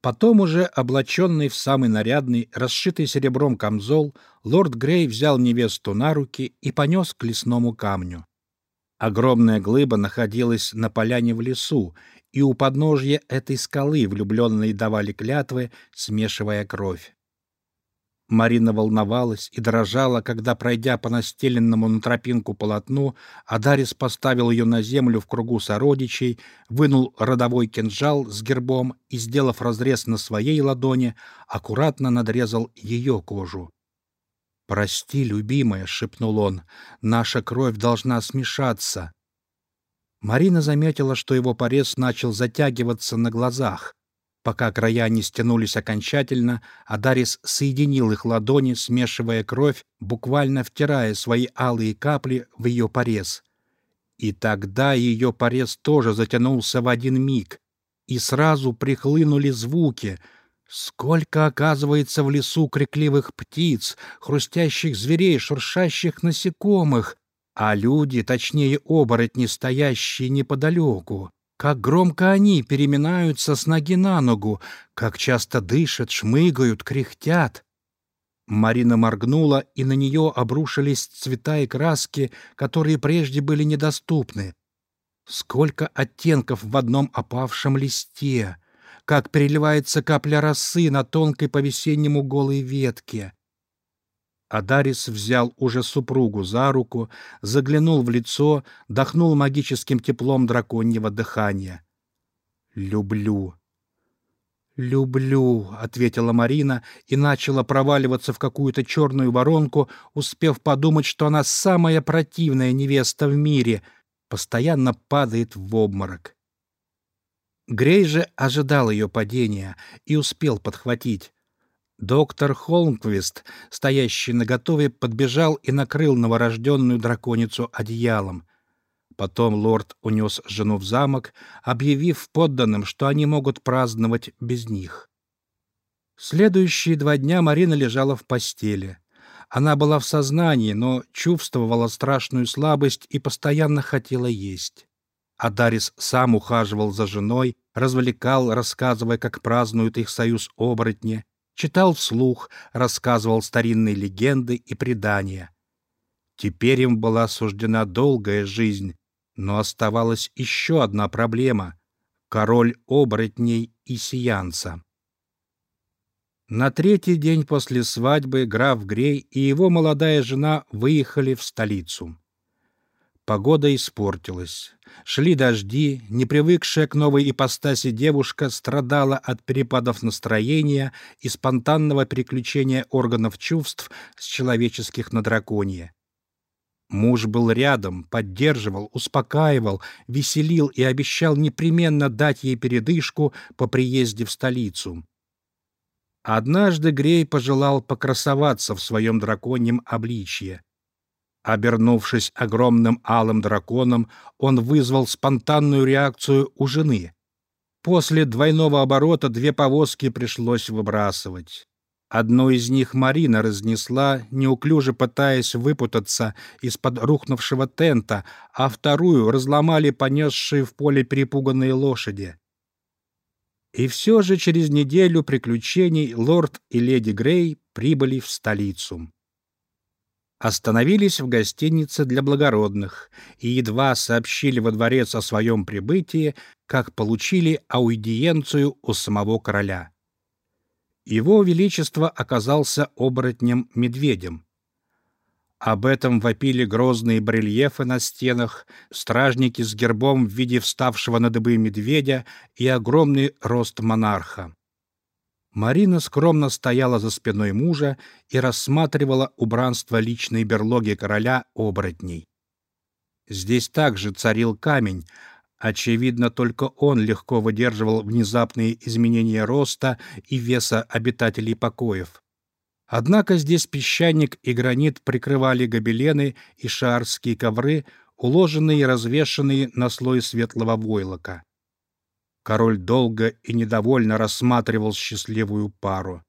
Потом уже, облаченный в самый нарядный, расшитый серебром камзол, лорд Грей взял невесту на руки и понес к лесному камню. Огромная глыба находилась на поляне в лесу, и у подножья этой скалы влюбленные давали клятвы, смешивая кровь. Марина волновалась и дрожала, когда, пройдя по настеленному на тропинку полотну, Адарис поставил ее на землю в кругу сородичей, вынул родовой кинжал с гербом и, сделав разрез на своей ладони, аккуратно надрезал ее кожу. «Прости, любимая», — шепнул он, — «наша кровь должна смешаться». Марина заметила, что его порез начал затягиваться на глазах. Пока края не стянулись окончательно, Адарис соединил их ладони, смешивая кровь, буквально втирая свои алые капли в ее порез. И тогда ее порез тоже затянулся в один миг, и сразу прихлынули звуки. Сколько, оказывается, в лесу крикливых птиц, хрустящих зверей, шуршащих насекомых, а люди, точнее оборотни, стоящие неподалеку. Как громко они переминаются с ноги на ногу, как часто дышат, шмыгают, кряхтят. Марина моргнула, и на нее обрушились цвета и краски, которые прежде были недоступны. Сколько оттенков в одном опавшем листе! Как переливается капля росы на тонкой по-весеннему голой ветке! Адарис взял уже супругу за руку, заглянул в лицо, дохнул магическим теплом драконьего дыхания. «Люблю». «Люблю», — ответила Марина и начала проваливаться в какую-то черную воронку, успев подумать, что она самая противная невеста в мире, постоянно падает в обморок. Грей же ожидал ее падения и успел подхватить. Доктор Холмквист, стоящий наготове, подбежал и накрыл новорожденную драконицу одеялом. Потом лорд унес жену в замок, объявив подданным, что они могут праздновать без них. Следующие два дня Марина лежала в постели. Она была в сознании, но чувствовала страшную слабость и постоянно хотела есть. Адарис сам ухаживал за женой, развлекал, рассказывая, как празднуют их союз оборотни, читал вслух, рассказывал старинные легенды и предания. Теперь им была суждена долгая жизнь, но оставалась еще одна проблема — король оборотней и сиянца. На третий день после свадьбы граф Грей и его молодая жена выехали в столицу. Погода испортилась. Шли дожди, непривыкшая к новой ипостаси девушка страдала от перепадов настроения и спонтанного переключения органов чувств с человеческих на драконье. Муж был рядом, поддерживал, успокаивал, веселил и обещал непременно дать ей передышку по приезде в столицу. Однажды Грей пожелал покрасоваться в своем драконьем обличье. Обернувшись огромным алым драконом, он вызвал спонтанную реакцию у жены. После двойного оборота две повозки пришлось выбрасывать. Одну из них Марина разнесла, неуклюже пытаясь выпутаться из-под рухнувшего тента, а вторую разломали понесшие в поле перепуганные лошади. И все же через неделю приключений лорд и леди Грей прибыли в столицу остановились в гостинице для благородных и едва сообщили во дворец о своем прибытии, как получили аудиенцию у самого короля. Его Величество оказался оборотнем-медведем. Об этом вопили грозные барельефы на стенах, стражники с гербом в виде вставшего на дыбы медведя и огромный рост монарха. Марина скромно стояла за спиной мужа и рассматривала убранство личной берлоги короля оборотней. Здесь также царил камень. Очевидно, только он легко выдерживал внезапные изменения роста и веса обитателей покоев. Однако здесь песчаник и гранит прикрывали гобелены и шаарские ковры, уложенные и развешанные на слой светлого войлока. Король долго и недовольно рассматривал счастливую пару.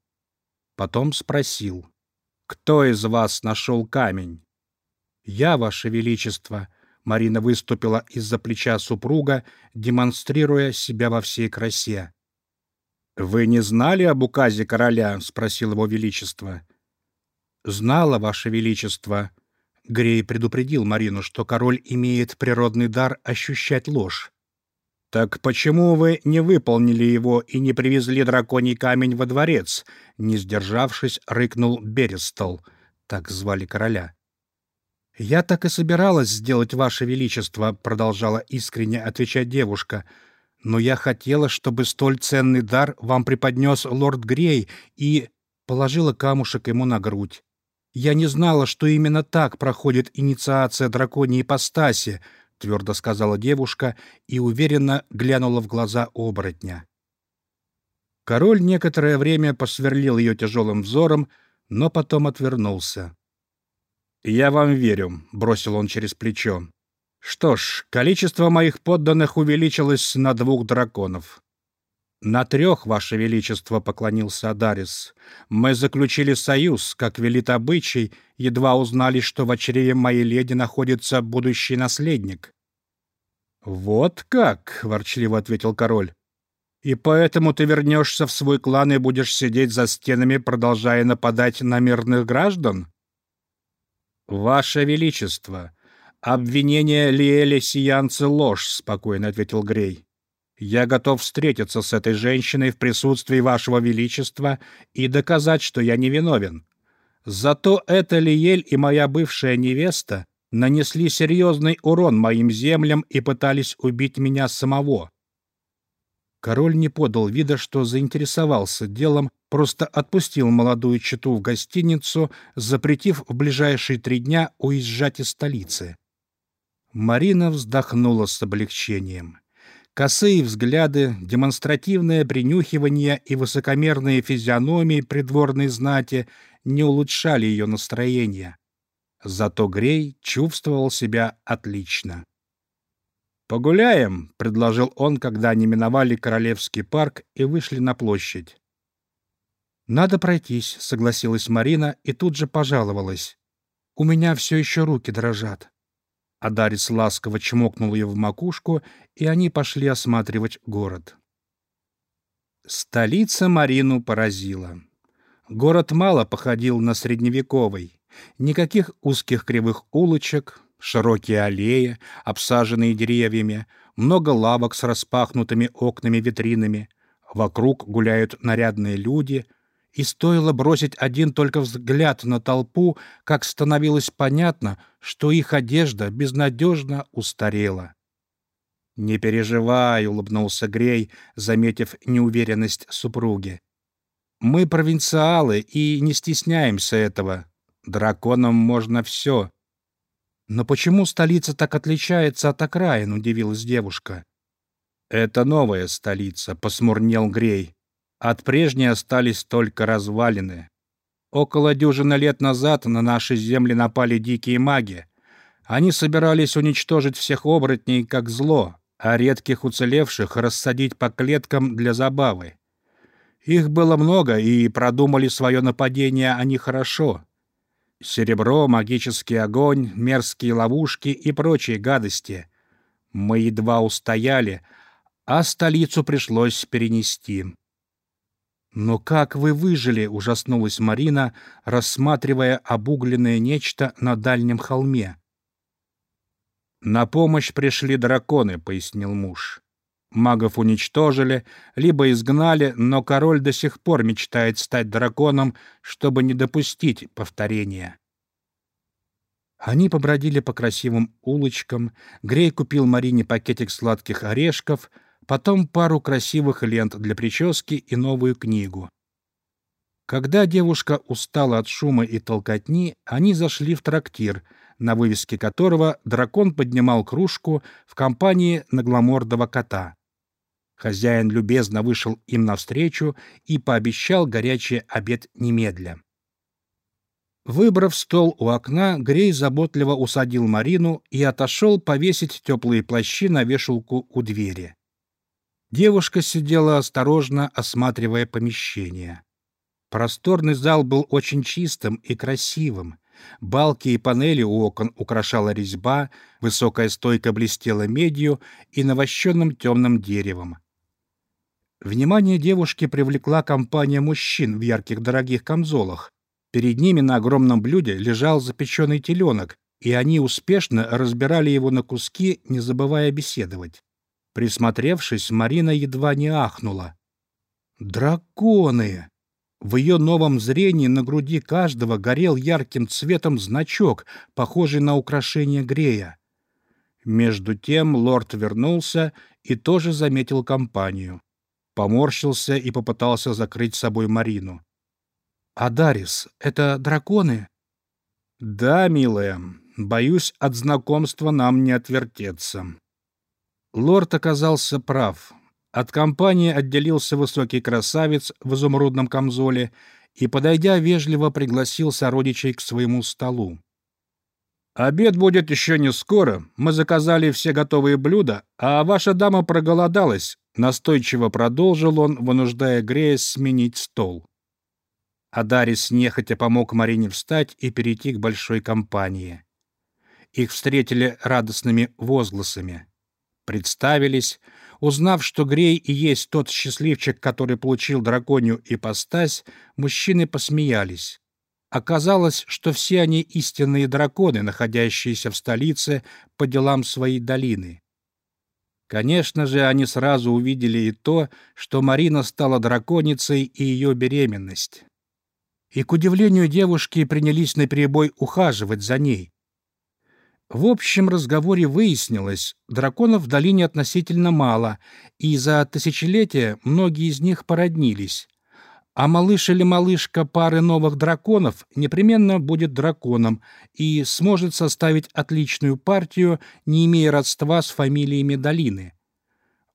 Потом спросил, «Кто из вас нашел камень?» «Я, Ваше Величество», — Марина выступила из-за плеча супруга, демонстрируя себя во всей красе. «Вы не знали об указе короля?» — спросил его величество. «Знала, ваше величество». Грей предупредил Марину, что король имеет природный дар ощущать ложь. «Так почему вы не выполнили его и не привезли драконий камень во дворец?» Не сдержавшись, рыкнул Берестол. Так звали короля. «Я так и собиралась сделать, Ваше Величество», — продолжала искренне отвечать девушка. «Но я хотела, чтобы столь ценный дар вам преподнес лорд Грей и...» положила камушек ему на грудь. «Я не знала, что именно так проходит инициация драконьей ипостаси», — твердо сказала девушка и уверенно глянула в глаза оборотня. Король некоторое время посверлил ее тяжелым взором, но потом отвернулся. «Я вам верю», — бросил он через плечо. «Что ж, количество моих подданных увеличилось на двух драконов». «На трех, Ваше Величество», — поклонился Адарис. «Мы заключили союз, как велит обычай, едва узнали, что в очреве моей леди находится будущий наследник». «Вот как!» — ворчливо ответил король. «И поэтому ты вернешься в свой клан и будешь сидеть за стенами, продолжая нападать на мирных граждан?» «Ваше Величество, обвинение Лиэля Сиянцы — ложь», — спокойно ответил Грей. «Я готов встретиться с этой женщиной в присутствии Вашего Величества и доказать, что я невиновен. Зато эта Лиэль и моя бывшая невеста нанесли серьезный урон моим землям и пытались убить меня самого. Король не подал вида, что заинтересовался делом, просто отпустил молодую чету в гостиницу, запретив в ближайшие три дня уезжать из столицы. Марина вздохнула с облегчением. Косые взгляды, демонстративное принюхивание и высокомерные физиономии придворной знати не улучшали ее настроение. Зато Грей чувствовал себя отлично. «Погуляем», — предложил он, когда они миновали Королевский парк и вышли на площадь. «Надо пройтись», — согласилась Марина и тут же пожаловалась. «У меня все еще руки дрожат». Адарис ласково чмокнул ее в макушку, и они пошли осматривать город. Столица Марину поразила. Город мало походил на средневековый. Никаких узких кривых улочек, Широкие аллеи, обсаженные деревьями, много лавок с распахнутыми окнами-витринами. Вокруг гуляют нарядные люди, и стоило бросить один только взгляд на толпу, как становилось понятно, что их одежда безнадежно устарела. «Не переживай», — улыбнулся Грей, заметив неуверенность супруги. «Мы провинциалы и не стесняемся этого. Драконам можно все. «Но почему столица так отличается от окраин?» — удивилась девушка. «Это новая столица», — посмурнел Грей. «От прежней остались только развалины. Около дюжины лет назад на наши земли напали дикие маги. Они собирались уничтожить всех оборотней как зло, а редких уцелевших рассадить по клеткам для забавы. Их было много, и продумали свое нападение они хорошо. Серебро, магический огонь, мерзкие ловушки и прочие гадости. Мы едва устояли, а столицу пришлось перенести. «Но как вы выжили?» — ужаснулась Марина, рассматривая обугленное нечто на дальнем холме. «На помощь пришли драконы», — пояснил муж. Магов уничтожили, либо изгнали, но король до сих пор мечтает стать драконом, чтобы не допустить повторения. Они побродили по красивым улочкам, Грей купил Марине пакетик сладких орешков, потом пару красивых лент для прически и новую книгу. Когда девушка устала от шума и толкотни, они зашли в трактир, на вывеске которого дракон поднимал кружку в компании нагломордого кота. Хозяин любезно вышел им навстречу и пообещал горячий обед немедля. Выбрав стол у окна, Грей заботливо усадил Марину и отошел повесить теплые плащи на вешалку у двери. Девушка сидела осторожно, осматривая помещение. Просторный зал был очень чистым и красивым. Балки и панели у окон украшала резьба, высокая стойка блестела медью и навощенным темным деревом. Внимание девушки привлекла компания мужчин в ярких дорогих камзолах. Перед ними на огромном блюде лежал запеченный теленок, и они успешно разбирали его на куски, не забывая беседовать. Присмотревшись, Марина едва не ахнула. «Драконы!» В ее новом зрении на груди каждого горел ярким цветом значок, похожий на украшение Грея. Между тем лорд вернулся и тоже заметил компанию. Поморщился и попытался закрыть собой Марину. «Адарис, это драконы?» «Да, милая, боюсь, от знакомства нам не отвертеться». Лорд оказался прав. От компании отделился высокий красавец в изумрудном камзоле и, подойдя, вежливо пригласил сородичей к своему столу. «Обед будет еще не скоро. Мы заказали все готовые блюда, а ваша дама проголодалась», — настойчиво продолжил он, вынуждая Грея сменить стол. Адарис нехотя помог Марине встать и перейти к большой компании. Их встретили радостными возгласами. Представились, узнав, что Грей и есть тот счастливчик, который получил драконью ипостась, мужчины посмеялись. Оказалось, что все они истинные драконы, находящиеся в столице по делам своей долины. Конечно же, они сразу увидели и то, что Марина стала драконицей и ее беременность и, к удивлению девушки, принялись наперебой ухаживать за ней. В общем разговоре выяснилось, драконов в долине относительно мало, и за тысячелетия многие из них породнились. А малыш или малышка пары новых драконов непременно будет драконом и сможет составить отличную партию, не имея родства с фамилиями долины.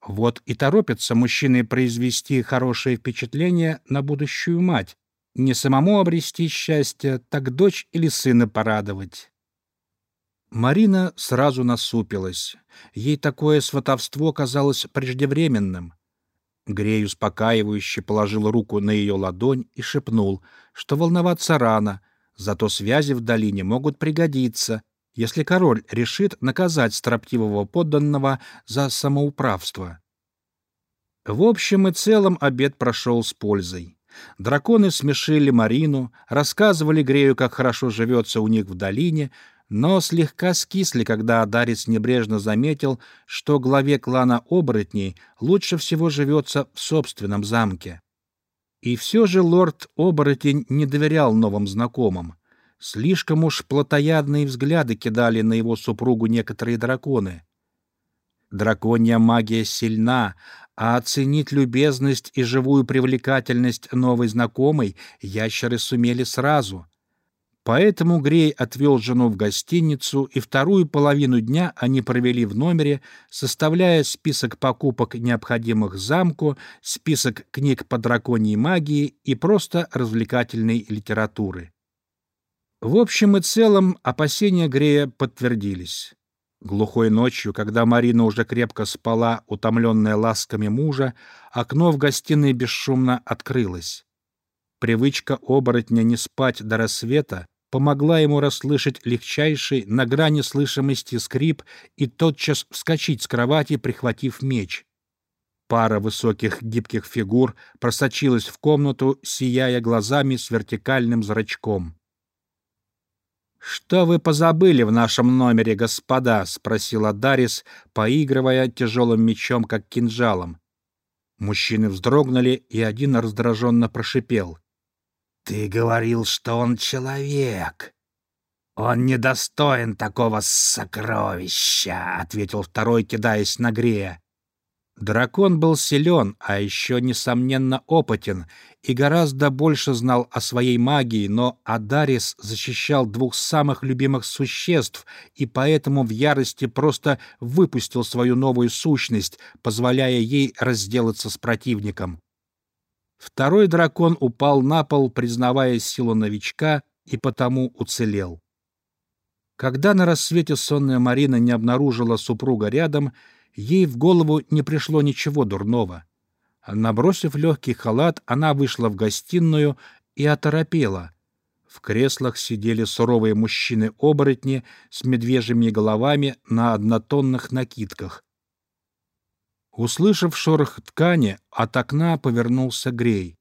Вот и торопятся мужчины произвести хорошее впечатление на будущую мать, не самому обрести счастье, так дочь или сына порадовать. Марина сразу насупилась. Ей такое сватовство казалось преждевременным. Грей успокаивающе положил руку на ее ладонь и шепнул, что волноваться рано, зато связи в долине могут пригодиться, если король решит наказать строптивого подданного за самоуправство. В общем и целом обед прошел с пользой. Драконы смешили Марину, рассказывали Грею, как хорошо живется у них в долине, но слегка скисли, когда Адарис небрежно заметил, что главе клана оборотней лучше всего живется в собственном замке. И все же лорд-оборотень не доверял новым знакомым. Слишком уж плотоядные взгляды кидали на его супругу некоторые драконы. Драконья магия сильна, а оценить любезность и живую привлекательность новой знакомой ящеры сумели сразу. Поэтому Грей отвел жену в гостиницу, и вторую половину дня они провели в номере, составляя список покупок, необходимых замку, список книг по драконьей магии и просто развлекательной литературы. В общем и целом опасения Грея подтвердились. Глухой ночью, когда Марина уже крепко спала, утомленная ласками мужа, окно в гостиной бесшумно открылось. Привычка оборотня не спать до рассвета помогла ему расслышать легчайший, на грани слышимости скрип и тотчас вскочить с кровати, прихватив меч. Пара высоких гибких фигур просочилась в комнату, сияя глазами с вертикальным зрачком. «Что вы позабыли в нашем номере, господа?» — спросила Дарис, поигрывая тяжелым мечом, как кинжалом. Мужчины вздрогнули, и один раздраженно прошипел. «Ты говорил, что он человек!» «Он недостоин такого сокровища!» — ответил второй, кидаясь на Грея. Дракон был силен, а еще, несомненно, опытен, и гораздо больше знал о своей магии, но Адарис защищал двух самых любимых существ и поэтому в ярости просто выпустил свою новую сущность, позволяя ей разделаться с противником. Второй дракон упал на пол, признавая силу новичка, и потому уцелел. Когда на рассвете сонная Марина не обнаружила супруга рядом, ей в голову не пришло ничего дурного. Набросив легкий халат, она вышла в гостиную и оторопела. В креслах сидели суровые мужчины-оборотни с медвежьими головами на однотонных накидках. Услышав шорох ткани, от окна повернулся Грей.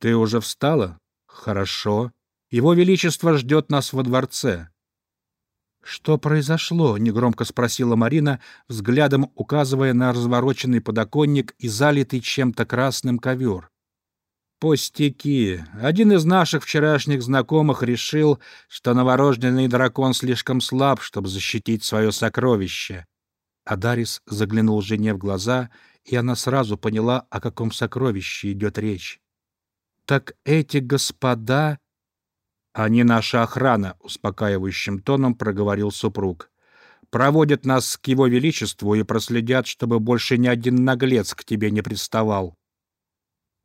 «Ты уже встала? Хорошо. Его Величество ждет нас во дворце». «Что произошло?» — негромко спросила Марина, взглядом указывая на развороченный подоконник и залитый чем-то красным ковер. «Пустяки. Один из наших вчерашних знакомых решил, что новорожденный дракон слишком слаб, чтобы защитить свое сокровище. Адарис заглянул жене в глаза, и она сразу поняла, о каком сокровище идет речь. «Так эти господа...» «Они наша охрана», — успокаивающим тоном проговорил супруг. «Проводят нас к его величеству и проследят, чтобы больше ни один наглец к тебе не приставал».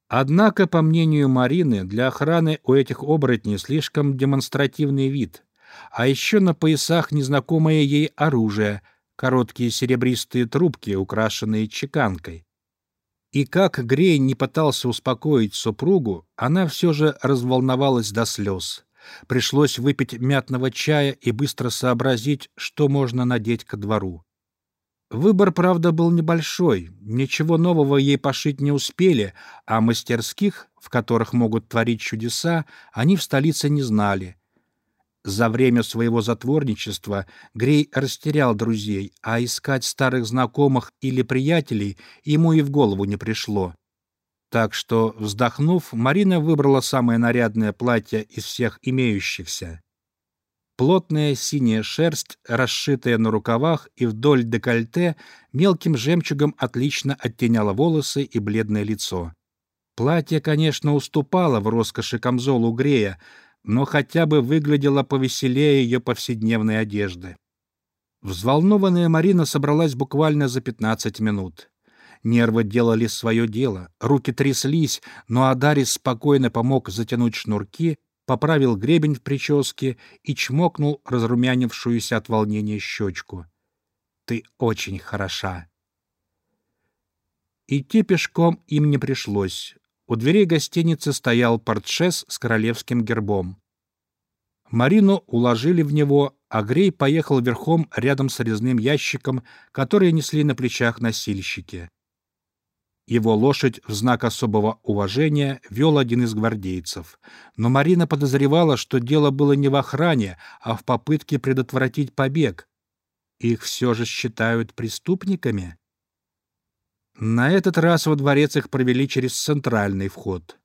Однако, по мнению Марины, для охраны у этих оборотней слишком демонстративный вид. А еще на поясах незнакомое ей оружие — короткие серебристые трубки, украшенные чеканкой. И как Грей не пытался успокоить супругу, она все же разволновалась до слез. Пришлось выпить мятного чая и быстро сообразить, что можно надеть ко двору. Выбор, правда, был небольшой. Ничего нового ей пошить не успели, а мастерских, в которых могут творить чудеса, они в столице не знали — за время своего затворничества Грей растерял друзей, а искать старых знакомых или приятелей ему и в голову не пришло. Так что, вздохнув, Марина выбрала самое нарядное платье из всех имеющихся. Плотная синяя шерсть, расшитая на рукавах и вдоль декольте, мелким жемчугом отлично оттеняла волосы и бледное лицо. Платье, конечно, уступало в роскоши камзолу Грея, но хотя бы выглядела повеселее ее повседневной одежды. Взволнованная Марина собралась буквально за 15 минут. Нервы делали свое дело, руки тряслись, но Адарис спокойно помог затянуть шнурки, поправил гребень в прическе и чмокнул разрумянившуюся от волнения щечку. «Ты очень хороша». Идти пешком им не пришлось. У дверей гостиницы стоял портшес с королевским гербом. Марину уложили в него, а Грей поехал верхом рядом с резным ящиком, который несли на плечах носильщики. Его лошадь в знак особого уважения вел один из гвардейцев. Но Марина подозревала, что дело было не в охране, а в попытке предотвратить побег. Их все же считают преступниками? На этот раз во дворец их провели через центральный вход.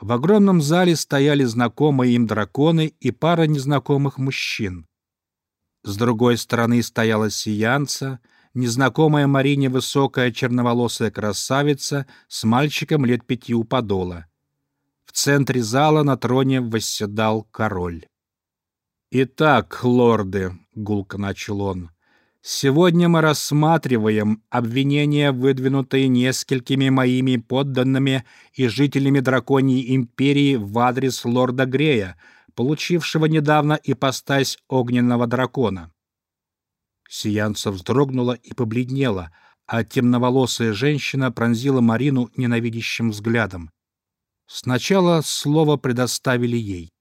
В огромном зале стояли знакомые им драконы и пара незнакомых мужчин. С другой стороны стояла сиянца, незнакомая Марине высокая черноволосая красавица с мальчиком лет пяти у подола. В центре зала на троне восседал король. «Итак, лорды», — гулко начал он, Сегодня мы рассматриваем обвинения, выдвинутые несколькими моими подданными и жителями Драконьей империи в адрес лорда Грея, получившего недавно ипостась огненного дракона. Сиянца вздрогнула и побледнела, а темноволосая женщина пронзила Марину ненавидящим взглядом. Сначала слово предоставили ей.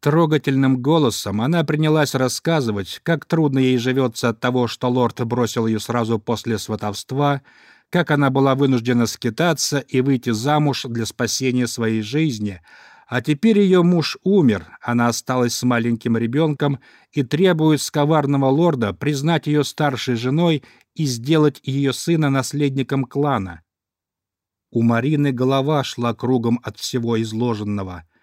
Трогательным голосом она принялась рассказывать, как трудно ей живется от того, что лорд бросил ее сразу после сватовства, как она была вынуждена скитаться и выйти замуж для спасения своей жизни, а теперь ее муж умер, она осталась с маленьким ребенком и требует с коварного лорда признать ее старшей женой и сделать ее сына наследником клана. У Марины голова шла кругом от всего изложенного —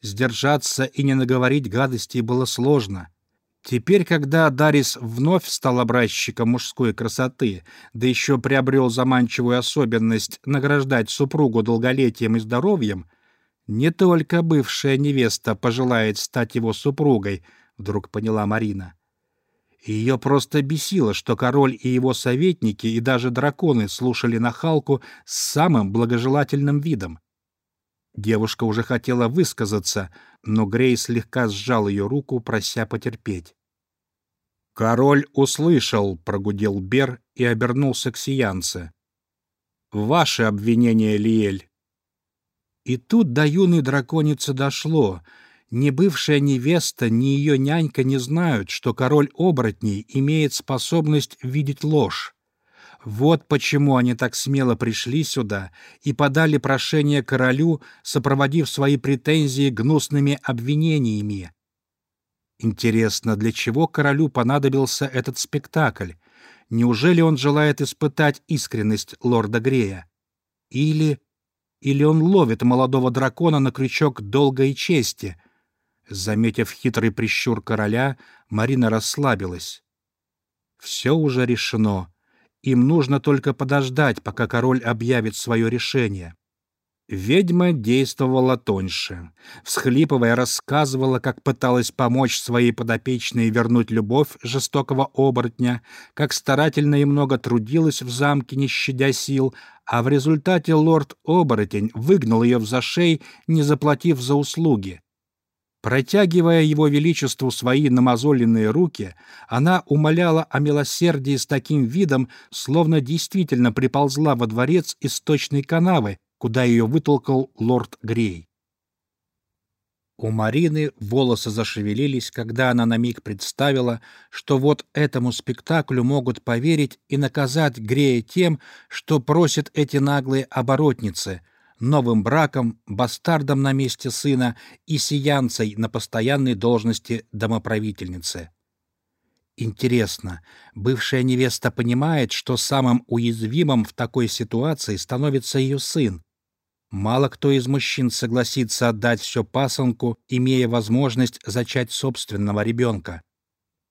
Сдержаться и не наговорить гадостей было сложно. Теперь, когда Дарис вновь стал образчиком мужской красоты, да еще приобрел заманчивую особенность награждать супругу долголетием и здоровьем, не только бывшая невеста пожелает стать его супругой, вдруг поняла Марина. Ее просто бесило, что король и его советники и даже драконы слушали нахалку с самым благожелательным видом. Девушка уже хотела высказаться, но Грей слегка сжал ее руку, прося потерпеть. «Король услышал», — прогудел Бер и обернулся к сиянце. «Ваше обвинение, Лиэль». И тут до юной драконицы дошло. Ни бывшая невеста, ни ее нянька не знают, что король оборотней имеет способность видеть ложь. Вот почему они так смело пришли сюда и подали прошение королю, сопроводив свои претензии гнусными обвинениями. Интересно, для чего королю понадобился этот спектакль? Неужели он желает испытать искренность лорда Грея? Или... или он ловит молодого дракона на крючок долгой чести? Заметив хитрый прищур короля, Марина расслабилась. Все уже решено. Им нужно только подождать, пока король объявит свое решение. Ведьма действовала тоньше. Всхлипывая, рассказывала, как пыталась помочь своей подопечной вернуть любовь жестокого оборотня, как старательно и много трудилась в замке, не щадя сил, а в результате лорд-оборотень выгнал ее в зашей, не заплатив за услуги. Протягивая его величеству свои намазоленные руки, она умоляла о милосердии с таким видом, словно действительно приползла во дворец из точной канавы, куда ее вытолкал лорд Грей. У Марины волосы зашевелились, когда она на миг представила, что вот этому спектаклю могут поверить и наказать Грея тем, что просят эти наглые оборотницы — новым браком, бастардом на месте сына и сиянцей на постоянной должности домоправительницы. Интересно, бывшая невеста понимает, что самым уязвимым в такой ситуации становится ее сын. Мало кто из мужчин согласится отдать все пасынку, имея возможность зачать собственного ребенка.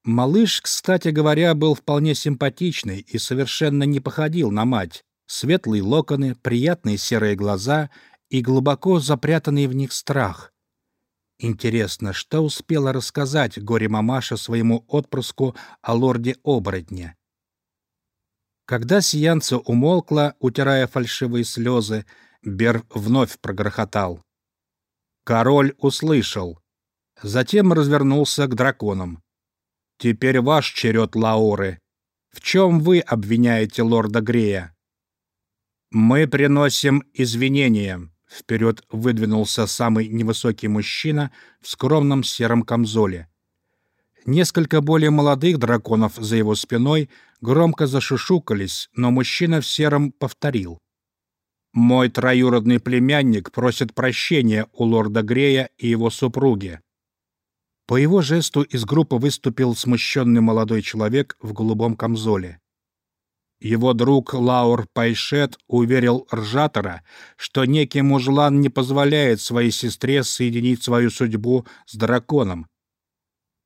Малыш, кстати говоря, был вполне симпатичный и совершенно не походил на мать. Светлые локоны, приятные серые глаза и глубоко запрятанный в них страх. Интересно, что успела рассказать горе-мамаша своему отпрыску о лорде-оборотне? Когда сиянце умолкла, утирая фальшивые слезы, Бер вновь прогрохотал. Король услышал. Затем развернулся к драконам. «Теперь ваш черед, Лауры. В чем вы обвиняете лорда Грея?» «Мы приносим извинения», — вперед выдвинулся самый невысокий мужчина в скромном сером камзоле. Несколько более молодых драконов за его спиной громко зашушукались, но мужчина в сером повторил. «Мой троюродный племянник просит прощения у лорда Грея и его супруги». По его жесту из группы выступил смущенный молодой человек в голубом камзоле. Его друг Лаур Пайшет уверил Ржатора, что некий мужлан не позволяет своей сестре соединить свою судьбу с драконом.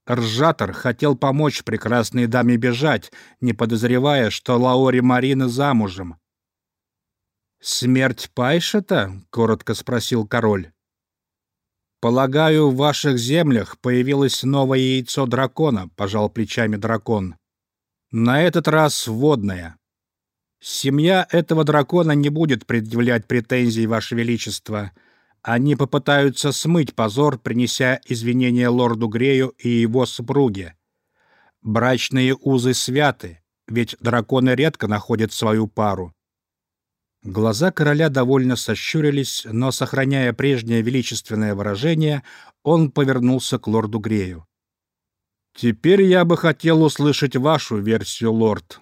Ржатор хотел помочь прекрасной даме бежать, не подозревая, что Лаори Марина замужем. «Смерть Пайшета?» — коротко спросил король. «Полагаю, в ваших землях появилось новое яйцо дракона», — пожал плечами дракон. «На этот раз водное. Семья этого дракона не будет предъявлять претензий, Ваше Величество. Они попытаются смыть позор, принеся извинения лорду Грею и его супруге. Брачные узы святы, ведь драконы редко находят свою пару. Глаза короля довольно сощурились, но, сохраняя прежнее величественное выражение, он повернулся к лорду Грею. «Теперь я бы хотел услышать вашу версию, лорд.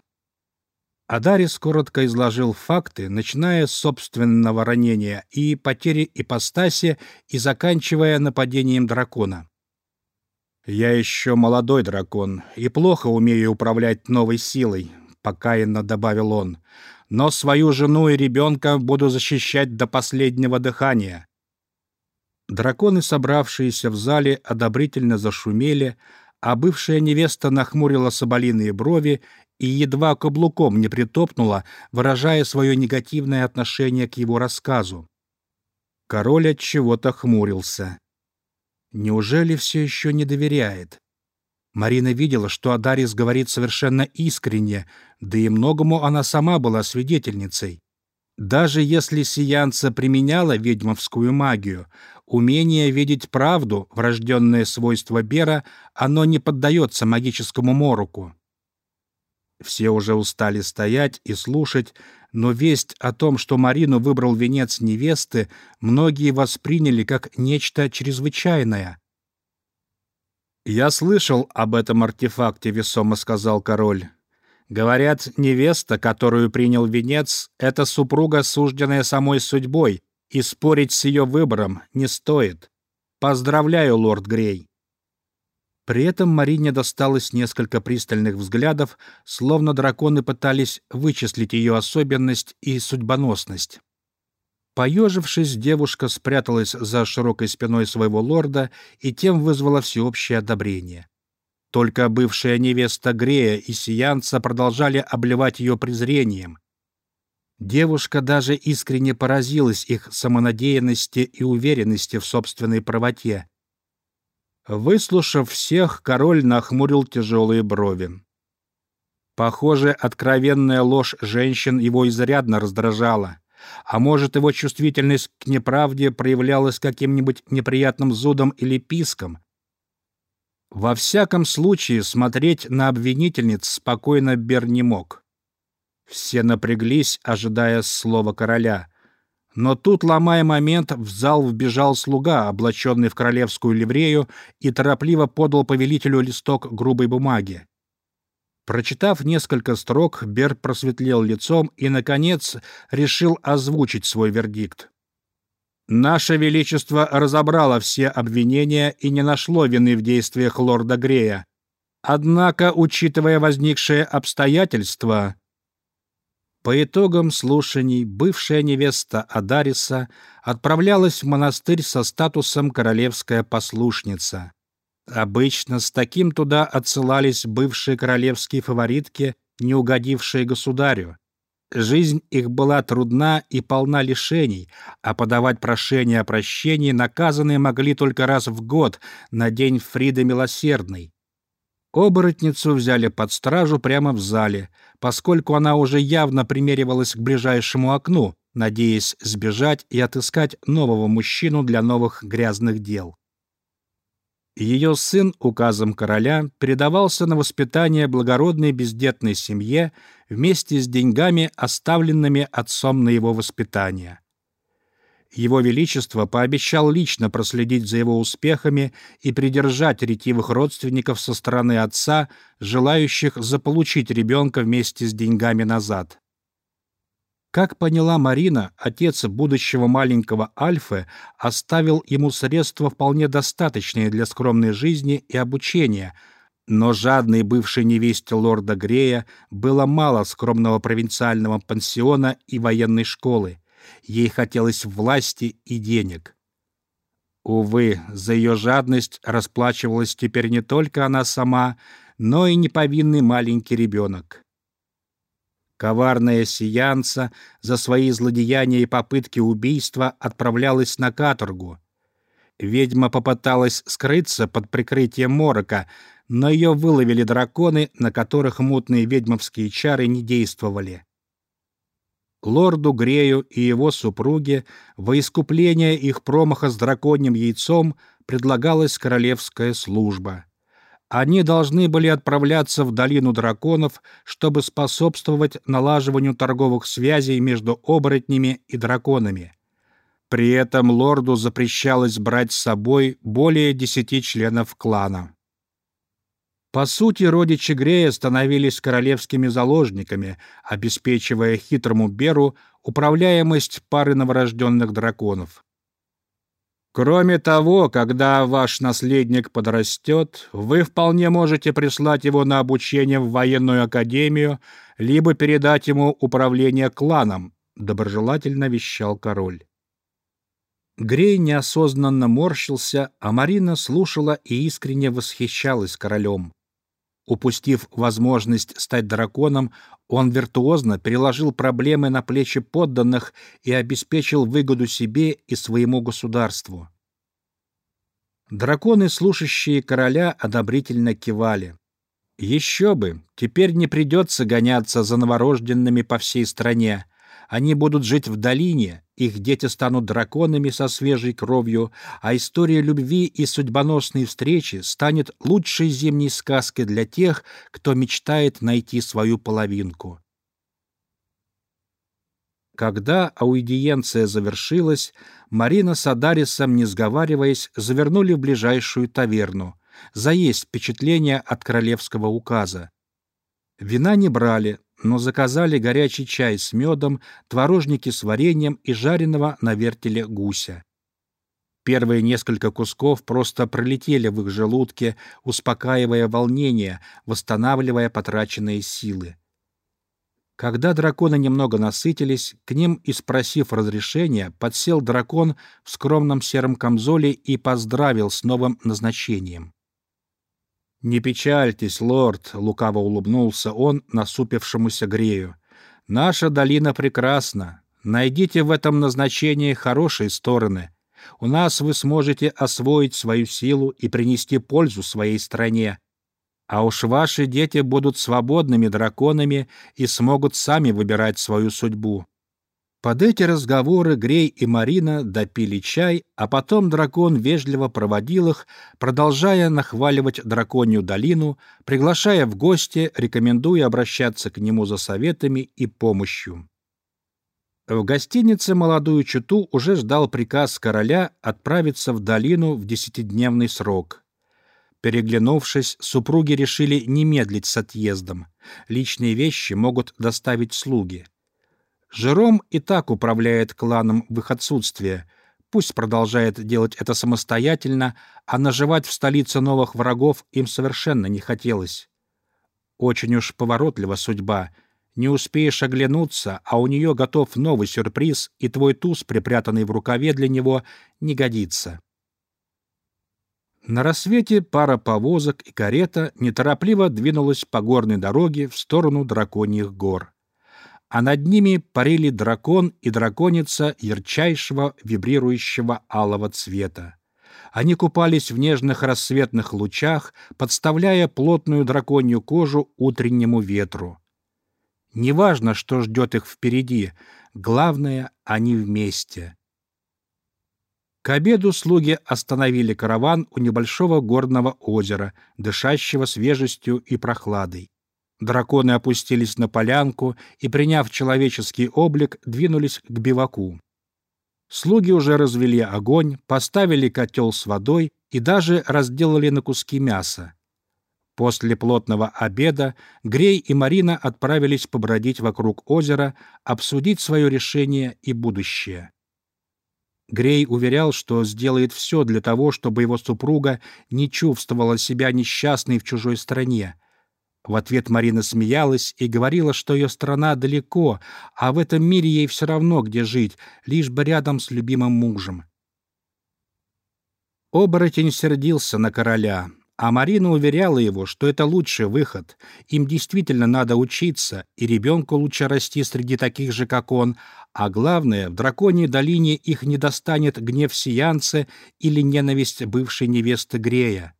Адарис коротко изложил факты, начиная с собственного ранения и потери ипостаси и заканчивая нападением дракона. «Я еще молодой дракон и плохо умею управлять новой силой», — покаянно добавил он. «Но свою жену и ребенка буду защищать до последнего дыхания». Драконы, собравшиеся в зале, одобрительно зашумели, а бывшая невеста нахмурила соболиные брови и едва каблуком не притопнула, выражая свое негативное отношение к его рассказу. Король от чего-то хмурился. Неужели все еще не доверяет? Марина видела, что Адарис говорит совершенно искренне, да и многому она сама была свидетельницей. Даже если Сиянца применяла ведьмовскую магию, умение видеть правду, врожденное свойство Бера, оно не поддается магическому мороку. Все уже устали стоять и слушать, но весть о том, что Марину выбрал венец невесты, многие восприняли как нечто чрезвычайное. «Я слышал об этом артефакте», — весомо сказал король. Говорят, невеста, которую принял венец, это супруга, сужденная самой судьбой, и спорить с ее выбором не стоит. Поздравляю, лорд Грей. При этом Марине досталось несколько пристальных взглядов, словно драконы пытались вычислить ее особенность и судьбоносность. Поежившись, девушка спряталась за широкой спиной своего лорда и тем вызвала всеобщее одобрение. Только бывшая невеста Грея и Сиянца продолжали обливать ее презрением. Девушка даже искренне поразилась их самонадеянности и уверенности в собственной правоте. Выслушав всех, король нахмурил тяжелые брови. Похоже, откровенная ложь женщин его изрядно раздражала. А может, его чувствительность к неправде проявлялась каким-нибудь неприятным зудом или писком. Во всяком случае, смотреть на обвинительниц спокойно Бер не мог. Все напряглись, ожидая слова короля — но тут, ломая момент, в зал вбежал слуга, облаченный в королевскую ливрею, и торопливо подал повелителю листок грубой бумаги. Прочитав несколько строк, Бер просветлел лицом и, наконец, решил озвучить свой вердикт. «Наше Величество разобрало все обвинения и не нашло вины в действиях лорда Грея. Однако, учитывая возникшие обстоятельства, по итогам слушаний бывшая невеста Адариса отправлялась в монастырь со статусом королевская послушница. Обычно с таким туда отсылались бывшие королевские фаворитки, не угодившие государю. Жизнь их была трудна и полна лишений, а подавать прошение о прощении наказанные могли только раз в год, на день Фриды Милосердной. Оборотницу взяли под стражу прямо в зале, поскольку она уже явно примеривалась к ближайшему окну, надеясь сбежать и отыскать нового мужчину для новых грязных дел. Ее сын указом короля передавался на воспитание благородной бездетной семье вместе с деньгами, оставленными отцом на его воспитание. Его Величество пообещал лично проследить за его успехами и придержать ретивых родственников со стороны отца, желающих заполучить ребенка вместе с деньгами назад. Как поняла Марина, отец будущего маленького Альфы оставил ему средства вполне достаточные для скромной жизни и обучения, но жадной бывшей невесте лорда Грея было мало скромного провинциального пансиона и военной школы. Ей хотелось власти и денег. Увы, за ее жадность расплачивалась теперь не только она сама, но и неповинный маленький ребенок. Коварная сиянца за свои злодеяния и попытки убийства отправлялась на каторгу. Ведьма попыталась скрыться под прикрытием морока, но ее выловили драконы, на которых мутные ведьмовские чары не действовали. Лорду Грею и его супруге во искупление их промаха с драконьим яйцом предлагалась королевская служба. Они должны были отправляться в долину драконов, чтобы способствовать налаживанию торговых связей между оборотнями и драконами. При этом лорду запрещалось брать с собой более десяти членов клана. По сути, родичи Грея становились королевскими заложниками, обеспечивая хитрому Беру управляемость пары новорожденных драконов. Кроме того, когда ваш наследник подрастет, вы вполне можете прислать его на обучение в военную академию, либо передать ему управление кланом, доброжелательно вещал король. Грей неосознанно морщился, а Марина слушала и искренне восхищалась королем. Упустив возможность стать драконом, он виртуозно переложил проблемы на плечи подданных и обеспечил выгоду себе и своему государству. Драконы, слушающие короля, одобрительно кивали. Еще бы, теперь не придется гоняться за новорожденными по всей стране. Они будут жить в долине, их дети станут драконами со свежей кровью, а история любви и судьбоносной встречи станет лучшей зимней сказкой для тех, кто мечтает найти свою половинку. Когда аудиенция завершилась, Марина с Адарисом, не сговариваясь, завернули в ближайшую таверну, заесть впечатление от королевского указа. Вина не брали, но заказали горячий чай с медом, творожники с вареньем и жареного на вертеле гуся. Первые несколько кусков просто пролетели в их желудке, успокаивая волнение, восстанавливая потраченные силы. Когда драконы немного насытились, к ним и спросив разрешения, подсел дракон в скромном сером камзоле и поздравил с новым назначением. «Не печальтесь, лорд», — лукаво улыбнулся он насупившемуся Грею. «Наша долина прекрасна. Найдите в этом назначении хорошие стороны. У нас вы сможете освоить свою силу и принести пользу своей стране. А уж ваши дети будут свободными драконами и смогут сами выбирать свою судьбу. Под эти разговоры Грей и Марина допили чай, а потом дракон вежливо проводил их, продолжая нахваливать драконью долину, приглашая в гости, рекомендуя обращаться к нему за советами и помощью. В гостинице молодую чуту уже ждал приказ короля отправиться в долину в десятидневный срок. Переглянувшись, супруги решили не медлить с отъездом. Личные вещи могут доставить слуги. Жером и так управляет кланом в их отсутствие. Пусть продолжает делать это самостоятельно, а наживать в столице новых врагов им совершенно не хотелось. Очень уж поворотлива судьба. Не успеешь оглянуться, а у нее готов новый сюрприз, и твой туз, припрятанный в рукаве для него, не годится. На рассвете пара повозок и карета неторопливо двинулась по горной дороге в сторону драконьих гор. А над ними парили дракон и драконица ярчайшего вибрирующего алого цвета. Они купались в нежных рассветных лучах, подставляя плотную драконью кожу утреннему ветру. Неважно, что ждет их впереди, главное — они вместе. К обеду слуги остановили караван у небольшого горного озера, дышащего свежестью и прохладой. Драконы опустились на полянку и, приняв человеческий облик, двинулись к биваку. Слуги уже развели огонь, поставили котел с водой и даже разделали на куски мяса. После плотного обеда Грей и Марина отправились побродить вокруг озера, обсудить свое решение и будущее. Грей уверял, что сделает все для того, чтобы его супруга не чувствовала себя несчастной в чужой стране. В ответ Марина смеялась и говорила, что ее страна далеко, а в этом мире ей все равно, где жить, лишь бы рядом с любимым мужем. Оборотень сердился на короля, а Марина уверяла его, что это лучший выход. Им действительно надо учиться, и ребенку лучше расти среди таких же, как он. А главное, в драконьей долине их не достанет гнев сиянца или ненависть бывшей невесты Грея.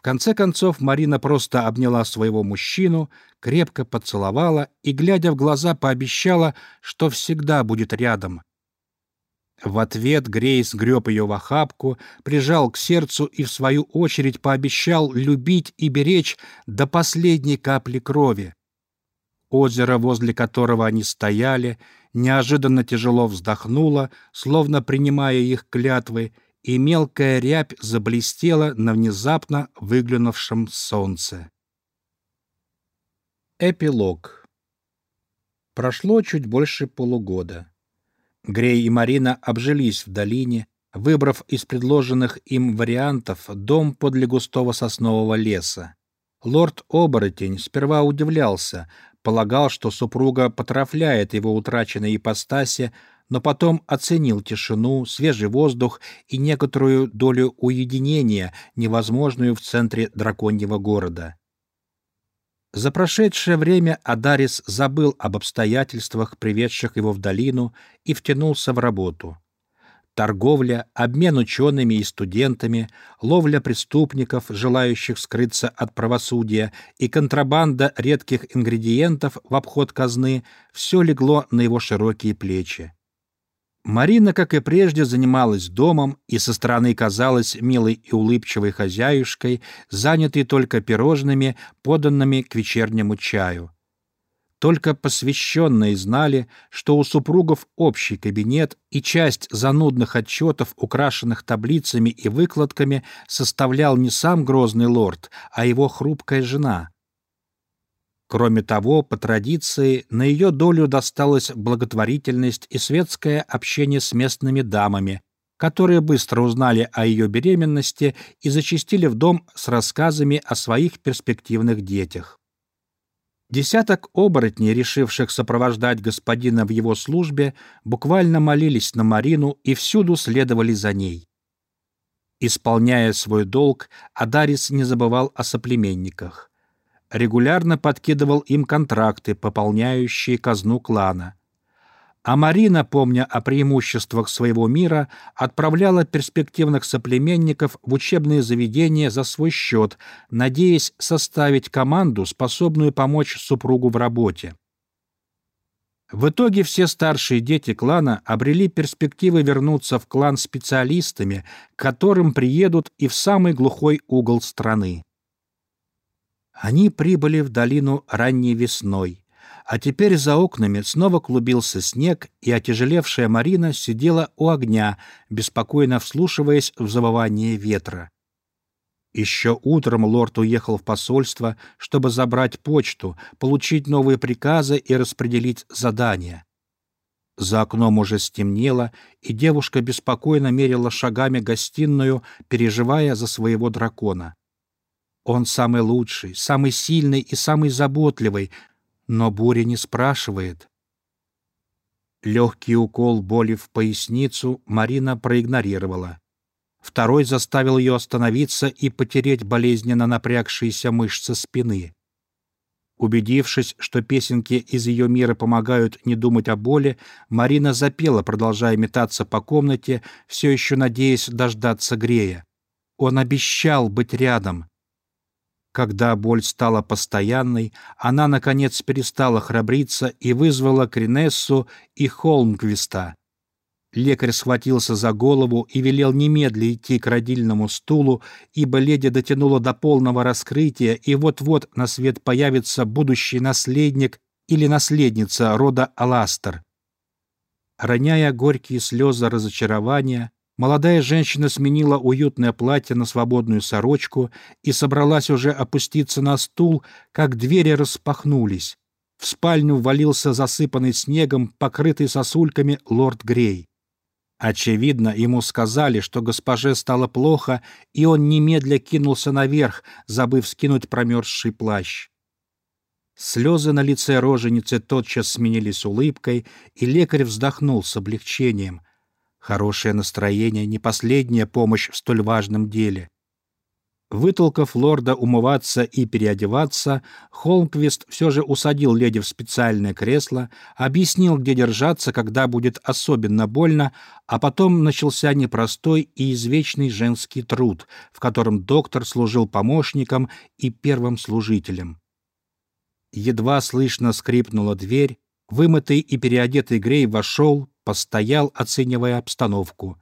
В конце концов Марина просто обняла своего мужчину, крепко поцеловала и, глядя в глаза, пообещала, что всегда будет рядом, в ответ Грейс греб ее в охапку, прижал к сердцу и, в свою очередь, пообещал любить и беречь до последней капли крови. Озеро, возле которого они стояли, неожиданно тяжело вздохнуло, словно принимая их клятвы, и мелкая рябь заблестела на внезапно выглянувшем солнце. Эпилог Прошло чуть больше полугода. Грей и Марина обжились в долине, выбрав из предложенных им вариантов дом подле густого соснового леса. Лорд-оборотень сперва удивлялся, полагал, что супруга потрафляет его утраченной ипостаси, но потом оценил тишину, свежий воздух и некоторую долю уединения, невозможную в центре драконьего города. За прошедшее время Адарис забыл об обстоятельствах, приведших его в долину, и втянулся в работу. Торговля, обмен учеными и студентами, ловля преступников, желающих скрыться от правосудия, и контрабанда редких ингредиентов в обход казны — все легло на его широкие плечи. Марина, как и прежде, занималась домом и со стороны казалась милой и улыбчивой хозяюшкой, занятой только пирожными, поданными к вечернему чаю. Только посвященные знали, что у супругов общий кабинет, и часть занудных отчетов, украшенных таблицами и выкладками, составлял не сам грозный лорд, а его хрупкая жена. Кроме того, по традиции, на ее долю досталась благотворительность и светское общение с местными дамами, которые быстро узнали о ее беременности и зачастили в дом с рассказами о своих перспективных детях. Десяток оборотней, решивших сопровождать господина в его службе, буквально молились на Марину и всюду следовали за ней. Исполняя свой долг, Адарис не забывал о соплеменниках регулярно подкидывал им контракты, пополняющие казну клана. А Марина, помня о преимуществах своего мира, отправляла перспективных соплеменников в учебные заведения за свой счет, надеясь составить команду, способную помочь супругу в работе. В итоге все старшие дети клана обрели перспективы вернуться в клан специалистами, к которым приедут и в самый глухой угол страны. Они прибыли в долину ранней весной, а теперь за окнами снова клубился снег, и отяжелевшая Марина сидела у огня, беспокойно вслушиваясь в завывание ветра. Еще утром лорд уехал в посольство, чтобы забрать почту, получить новые приказы и распределить задания. За окном уже стемнело, и девушка беспокойно мерила шагами гостиную, переживая за своего дракона. Он самый лучший, самый сильный и самый заботливый, но Буря не спрашивает. Легкий укол боли в поясницу Марина проигнорировала. Второй заставил ее остановиться и потереть болезненно напрягшиеся мышцы спины. Убедившись, что песенки из ее мира помогают не думать о боли, Марина запела, продолжая метаться по комнате, все еще надеясь дождаться Грея. Он обещал быть рядом. Когда боль стала постоянной, она, наконец, перестала храбриться и вызвала Кринессу и Холмквиста. Лекарь схватился за голову и велел немедля идти к родильному стулу, ибо леди дотянула до полного раскрытия, и вот-вот на свет появится будущий наследник или наследница рода Аластер. Роняя горькие слезы разочарования, Молодая женщина сменила уютное платье на свободную сорочку и собралась уже опуститься на стул, как двери распахнулись. В спальню ввалился засыпанный снегом, покрытый сосульками лорд Грей. Очевидно, ему сказали, что госпоже стало плохо, и он немедля кинулся наверх, забыв скинуть промерзший плащ. Слезы на лице роженицы тотчас сменились улыбкой, и лекарь вздохнул с облегчением — Хорошее настроение — не последняя помощь в столь важном деле. Вытолкав лорда умываться и переодеваться, Холмквист все же усадил леди в специальное кресло, объяснил, где держаться, когда будет особенно больно, а потом начался непростой и извечный женский труд, в котором доктор служил помощником и первым служителем. Едва слышно скрипнула дверь, вымытый и переодетый Грей вошел, постоял, оценивая обстановку.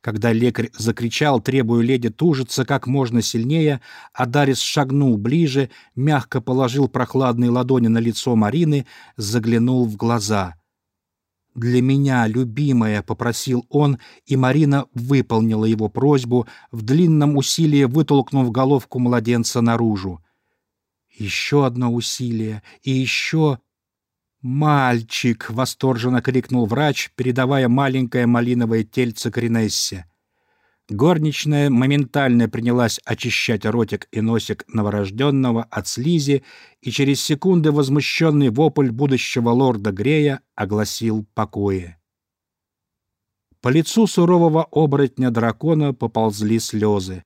Когда лекарь закричал, требуя леди тужиться как можно сильнее, Адарис шагнул ближе, мягко положил прохладные ладони на лицо Марины, заглянул в глаза. «Для меня, любимая», — попросил он, и Марина выполнила его просьбу, в длинном усилии вытолкнув головку младенца наружу. Еще одно усилие, и еще... «Мальчик!» — восторженно крикнул врач, передавая маленькое малиновое тельце Кринессе. Горничная моментально принялась очищать ротик и носик новорожденного от слизи, и через секунды возмущенный вопль будущего лорда Грея огласил покои. По лицу сурового оборотня дракона поползли слезы.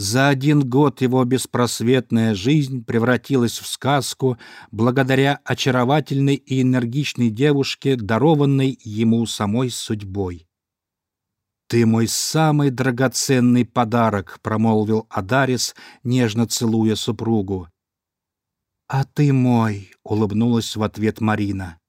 За один год его беспросветная жизнь превратилась в сказку благодаря очаровательной и энергичной девушке, дарованной ему самой судьбой. «Ты мой самый драгоценный подарок», — промолвил Адарис, нежно целуя супругу. «А ты мой», — улыбнулась в ответ Марина.